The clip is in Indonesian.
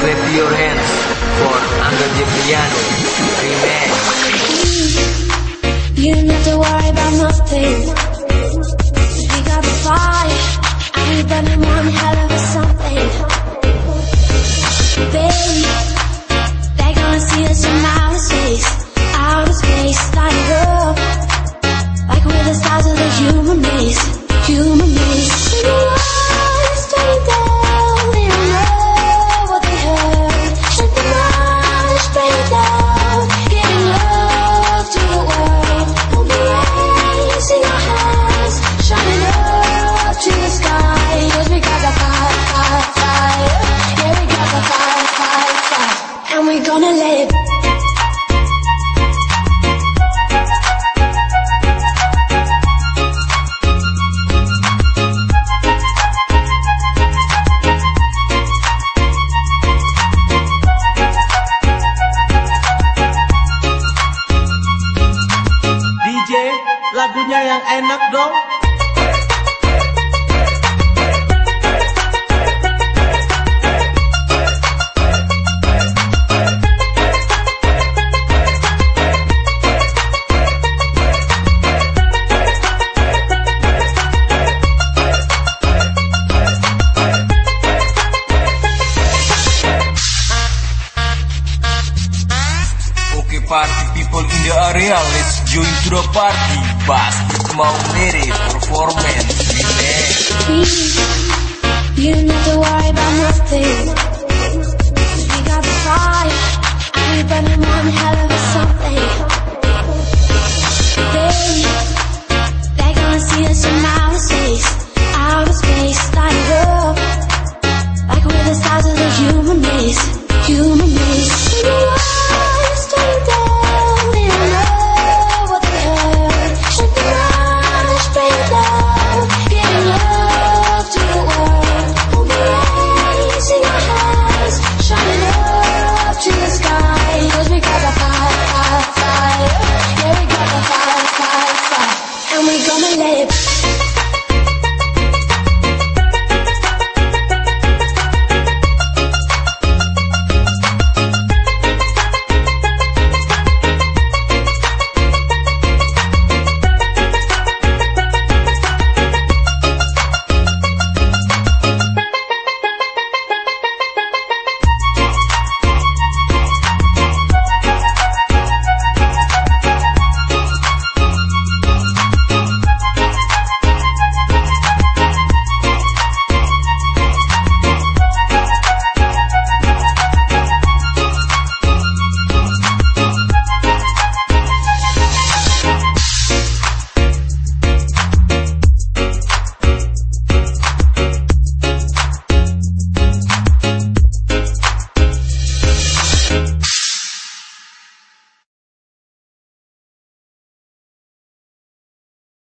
Clap your hands for Angga Deviano Remax You don't have to worry about nothing. we gonna lagunya yang enak dong. party people in the area Let's join to the party. Pasti mau mere performance Relax. You need to worry about nothing